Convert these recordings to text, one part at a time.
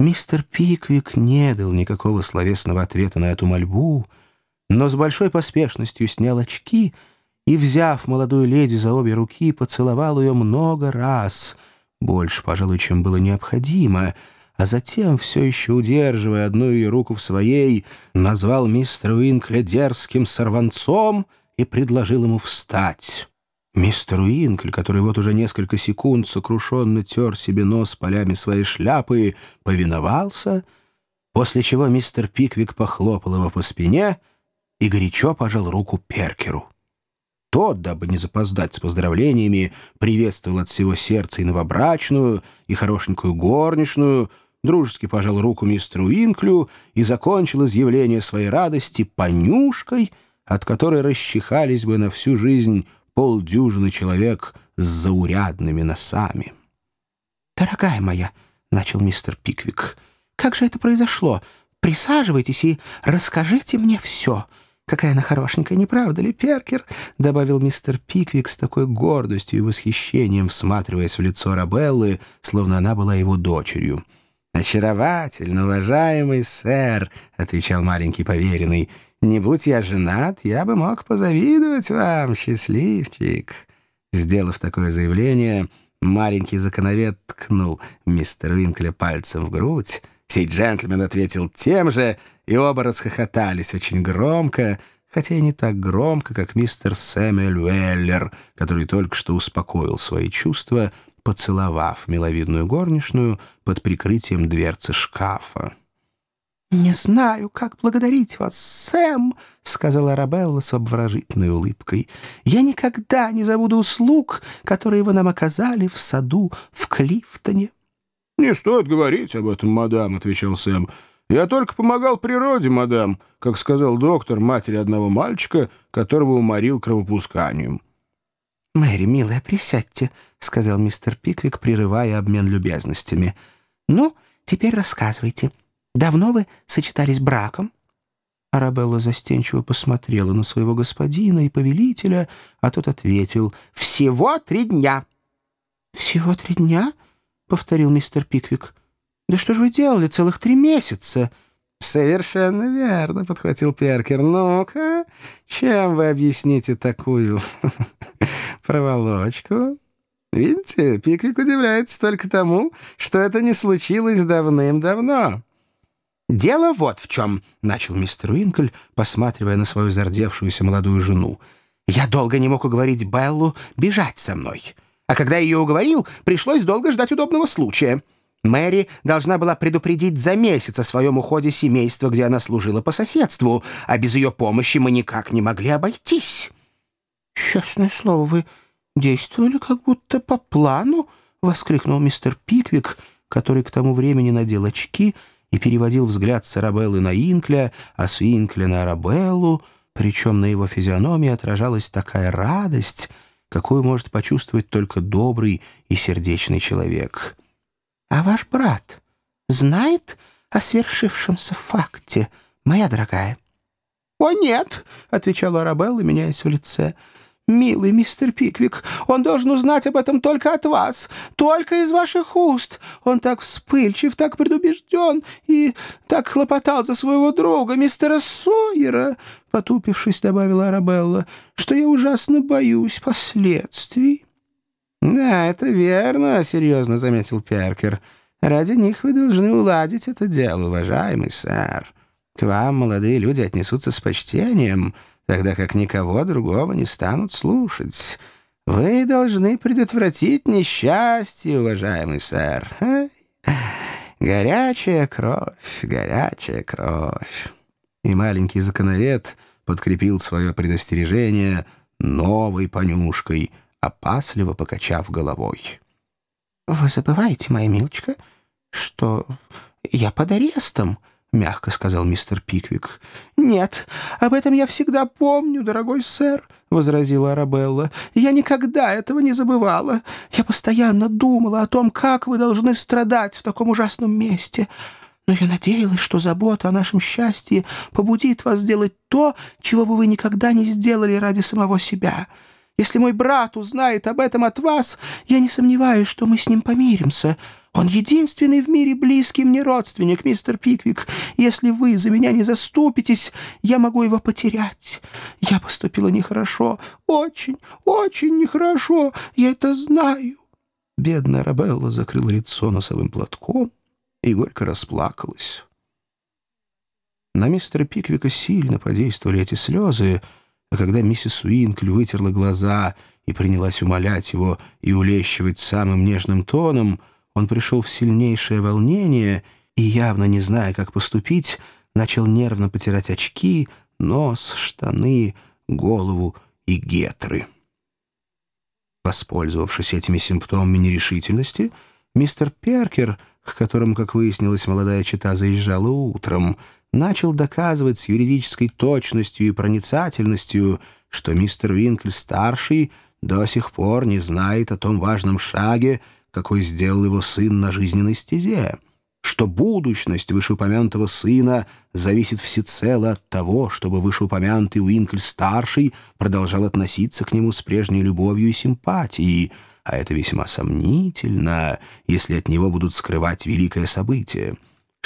Мистер Пиквик не дал никакого словесного ответа на эту мольбу, но с большой поспешностью снял очки и, взяв молодую леди за обе руки, поцеловал ее много раз, больше, пожалуй, чем было необходимо, а затем, все еще удерживая одну ее руку в своей, назвал мистера Уинкля дерзким сорванцом и предложил ему встать. Мистер Уинкль, который вот уже несколько секунд сокрушенно тер себе нос полями своей шляпы, повиновался, после чего мистер Пиквик похлопал его по спине и горячо пожал руку Перкеру. Тот, дабы не запоздать с поздравлениями, приветствовал от всего сердца и новобрачную, и хорошенькую горничную, дружески пожал руку мистеру Инклю и закончил изъявление своей радости понюшкой, от которой расчихались бы на всю жизнь полдюжины человек с заурядными носами. «Дорогая моя», — начал мистер Пиквик, — «как же это произошло? Присаживайтесь и расскажите мне все». «Какая она хорошенькая, не правда ли, Перкер?» — добавил мистер Пиквик с такой гордостью и восхищением, всматриваясь в лицо Рабеллы, словно она была его дочерью. «Очаровательно, уважаемый сэр», — отвечал маленький поверенный. «Не будь я женат, я бы мог позавидовать вам, счастливчик». Сделав такое заявление, маленький законовед ткнул мистер Уинкля пальцем в грудь. Сей джентльмен ответил тем же, и оба расхохотались очень громко, хотя и не так громко, как мистер Сэмюэль Уэллер, который только что успокоил свои чувства — поцеловав миловидную горничную под прикрытием дверцы шкафа. «Не знаю, как благодарить вас, Сэм», — сказала Арабелла с обворожительной улыбкой. «Я никогда не забуду услуг, которые вы нам оказали в саду в Клифтоне». «Не стоит говорить об этом, мадам», — отвечал Сэм. «Я только помогал природе, мадам, как сказал доктор матери одного мальчика, которого уморил кровопусканием». «Мэри, милая, присядьте», — сказал мистер Пиквик, прерывая обмен любезностями. «Ну, теперь рассказывайте. Давно вы сочетались браком?» Арабелла застенчиво посмотрела на своего господина и повелителя, а тот ответил «Всего три дня». «Всего три дня?» — повторил мистер Пиквик. «Да что же вы делали целых три месяца?» «Совершенно верно», — подхватил Перкер. «Ну-ка, чем вы объясните такую проволочку?» «Видите, Пиквик удивляется только тому, что это не случилось давным-давно». «Дело вот в чем», — начал мистер Уинкль, посматривая на свою зардевшуюся молодую жену. «Я долго не мог уговорить Беллу бежать со мной. А когда ее уговорил, пришлось долго ждать удобного случая». Мэри должна была предупредить за месяц о своем уходе семейства, где она служила по соседству, а без ее помощи мы никак не могли обойтись. «Честное слово, вы действовали как будто по плану?» — воскликнул мистер Пиквик, который к тому времени надел очки и переводил взгляд с Арабеллы на Инкля, а с Инкля на Арабеллу, причем на его физиономии отражалась такая радость, какую может почувствовать только добрый и сердечный человек. А ваш брат знает о свершившемся факте, моя дорогая?» «О, нет!» — отвечала Арабелла, меняясь в лице. «Милый мистер Пиквик, он должен узнать об этом только от вас, только из ваших уст. Он так вспыльчив, так предубежден и так хлопотал за своего друга, мистера Сойера, — потупившись, добавила Арабелла, — что я ужасно боюсь последствий». «Да, это верно», — серьезно заметил Перкер. «Ради них вы должны уладить это дело, уважаемый сэр. К вам молодые люди отнесутся с почтением, тогда как никого другого не станут слушать. Вы должны предотвратить несчастье, уважаемый сэр. Горячая кровь, горячая кровь». И маленький законовед подкрепил свое предостережение новой понюшкой — опасливо покачав головой. «Вы забываете, моя милочка, что я под арестом», — мягко сказал мистер Пиквик. «Нет, об этом я всегда помню, дорогой сэр», — возразила Арабелла. «Я никогда этого не забывала. Я постоянно думала о том, как вы должны страдать в таком ужасном месте. Но я надеялась, что забота о нашем счастье побудит вас сделать то, чего бы вы никогда не сделали ради самого себя». Если мой брат узнает об этом от вас, я не сомневаюсь, что мы с ним помиримся. Он единственный в мире близкий мне родственник, мистер Пиквик. Если вы за меня не заступитесь, я могу его потерять. Я поступила нехорошо, очень, очень нехорошо, я это знаю». Бедная Рабелла закрыла лицо носовым платком и горько расплакалась. На мистера Пиквика сильно подействовали эти слезы, а когда миссис Уинкль вытерла глаза и принялась умолять его и улещивать самым нежным тоном, он пришел в сильнейшее волнение и, явно не зная, как поступить, начал нервно потирать очки, нос, штаны, голову и гетры. Воспользовавшись этими симптомами нерешительности, мистер Перкер, к которому, как выяснилось, молодая чита заезжала утром, начал доказывать с юридической точностью и проницательностью, что мистер Винкль-старший до сих пор не знает о том важном шаге, какой сделал его сын на жизненной стезе что будущность вышеупомянутого сына зависит всецело от того, чтобы вышеупомянутый Уинкль-старший продолжал относиться к нему с прежней любовью и симпатией, а это весьма сомнительно, если от него будут скрывать великое событие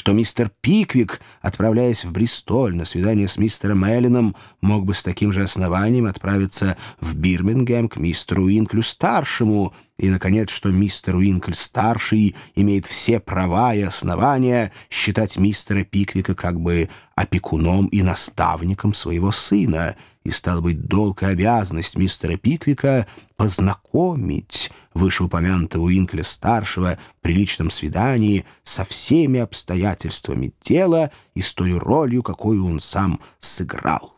что мистер Пиквик, отправляясь в Бристоль на свидание с мистером Эллином, мог бы с таким же основанием отправиться в Бирмингем к мистеру Уинклю-старшему, и, наконец, что мистер Уинкль-старший имеет все права и основания считать мистера Пиквика как бы опекуном и наставником своего сына, и, стал быть, долг и обязанность мистера Пиквика познакомить вышеупомянутого Уинкля-старшего при личном свидании со всеми обстоятельствами дела и с той ролью, какую он сам сыграл.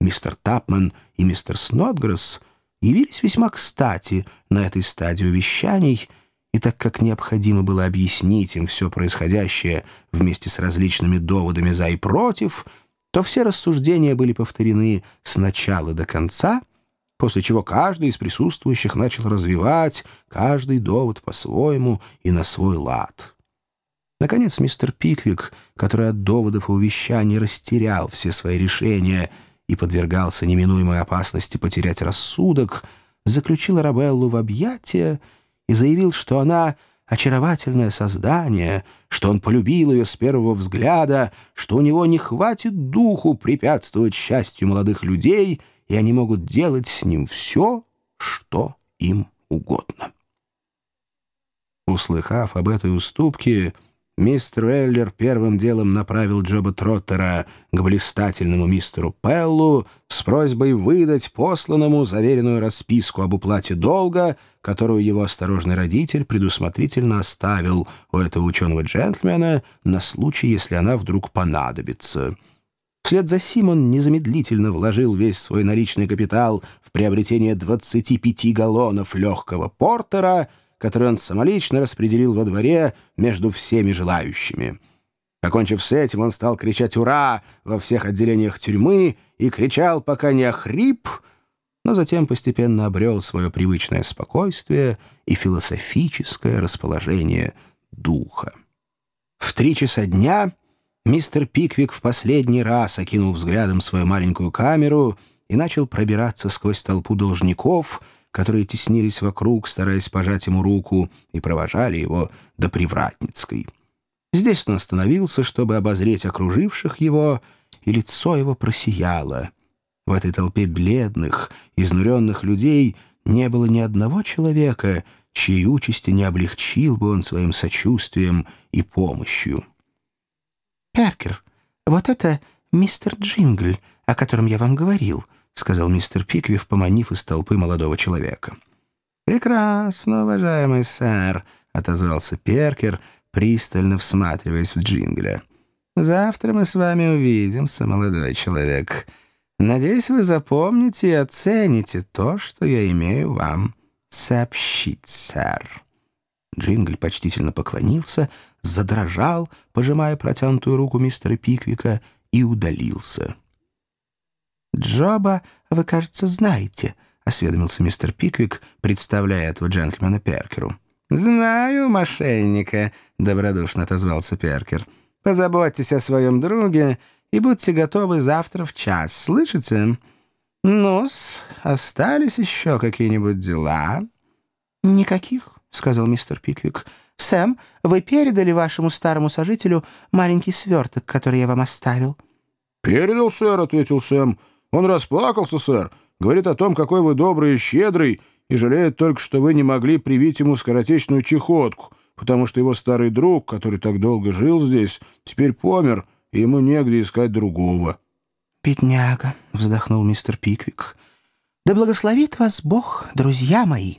Мистер Тапман и мистер Снотгресс явились весьма кстати на этой стадии увещаний, и так как необходимо было объяснить им все происходящее вместе с различными доводами «за» и «против», то все рассуждения были повторены с начала до конца — после чего каждый из присутствующих начал развивать каждый довод по-своему и на свой лад. Наконец мистер Пиквик, который от доводов и увещаний растерял все свои решения и подвергался неминуемой опасности потерять рассудок, заключил Арабеллу в объятия и заявил, что она очаровательное создание, что он полюбил ее с первого взгляда, что у него не хватит духу препятствовать счастью молодых людей — и они могут делать с ним все, что им угодно. Услыхав об этой уступке, мистер Эллер первым делом направил Джоба Троттера к блистательному мистеру Пеллу с просьбой выдать посланному заверенную расписку об уплате долга, которую его осторожный родитель предусмотрительно оставил у этого ученого джентльмена на случай, если она вдруг понадобится — Вслед за сим он незамедлительно вложил весь свой наличный капитал в приобретение 25 галлонов легкого портера, который он самолично распределил во дворе между всеми желающими. Покончив с этим, он стал кричать «Ура!» во всех отделениях тюрьмы и кричал, пока не охрип, но затем постепенно обрел свое привычное спокойствие и философическое расположение духа. В три часа дня Мистер Пиквик в последний раз окинул взглядом свою маленькую камеру и начал пробираться сквозь толпу должников, которые теснились вокруг, стараясь пожать ему руку, и провожали его до Привратницкой. Здесь он остановился, чтобы обозреть окруживших его, и лицо его просияло. В этой толпе бледных, изнуренных людей не было ни одного человека, чьей участи не облегчил бы он своим сочувствием и помощью. «Перкер, вот это мистер Джингль, о котором я вам говорил», — сказал мистер Пиквив, поманив из толпы молодого человека. «Прекрасно, уважаемый сэр», — отозвался Перкер, пристально всматриваясь в Джингля. «Завтра мы с вами увидимся, молодой человек. Надеюсь, вы запомните и оцените то, что я имею вам сообщить, сэр». Джингль почтительно поклонился, задрожал, пожимая протянутую руку мистера Пиквика, и удалился. «Джоба вы, кажется, знаете», — осведомился мистер Пиквик, представляя этого джентльмена Перкеру. «Знаю мошенника», — добродушно отозвался Перкер. «Позаботьтесь о своем друге и будьте готовы завтра в час, слышите? Ну-с, остались еще какие-нибудь дела?» «Никаких», — сказал мистер Пиквик. «Сэм, вы передали вашему старому сожителю маленький сверток, который я вам оставил?» «Передал, сэр», — ответил Сэм. «Он расплакался, сэр. Говорит о том, какой вы добрый и щедрый, и жалеет только, что вы не могли привить ему скоротечную чехотку, потому что его старый друг, который так долго жил здесь, теперь помер, и ему негде искать другого». «Бедняга», — вздохнул мистер Пиквик. «Да благословит вас Бог, друзья мои».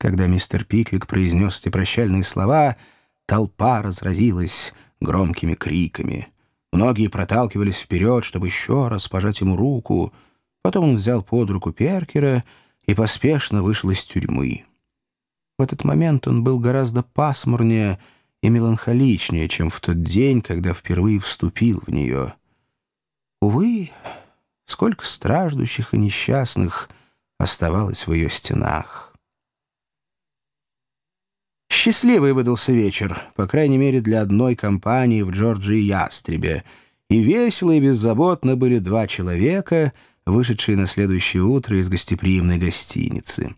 Когда мистер Пиквик произнес эти прощальные слова, толпа разразилась громкими криками. Многие проталкивались вперед, чтобы еще раз пожать ему руку. Потом он взял под руку Перкера и поспешно вышел из тюрьмы. В этот момент он был гораздо пасмурнее и меланхоличнее, чем в тот день, когда впервые вступил в нее. Увы, сколько страждущих и несчастных оставалось в ее стенах. Счастливый выдался вечер, по крайней мере, для одной компании в Джорджии Ястребе, и весело и беззаботно были два человека, вышедшие на следующее утро из гостеприимной гостиницы.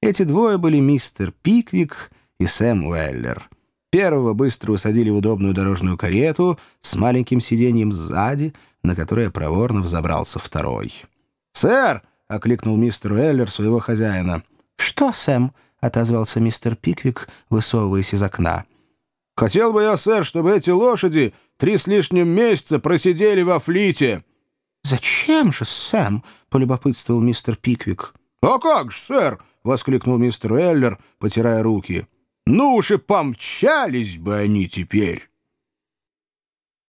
Эти двое были мистер Пиквик и Сэм Уэллер. Первого быстро усадили в удобную дорожную карету с маленьким сиденьем сзади, на которое проворно взобрался второй. «Сэр!» — окликнул мистер Уэллер своего хозяина. «Что, Сэм?» — отозвался мистер Пиквик, высовываясь из окна. «Хотел бы я, сэр, чтобы эти лошади три с лишним месяца просидели во флите». «Зачем же, Сэм?» — полюбопытствовал мистер Пиквик. «А как же, сэр!» — воскликнул мистер Эллер, потирая руки. «Ну уж и помчались бы они теперь!»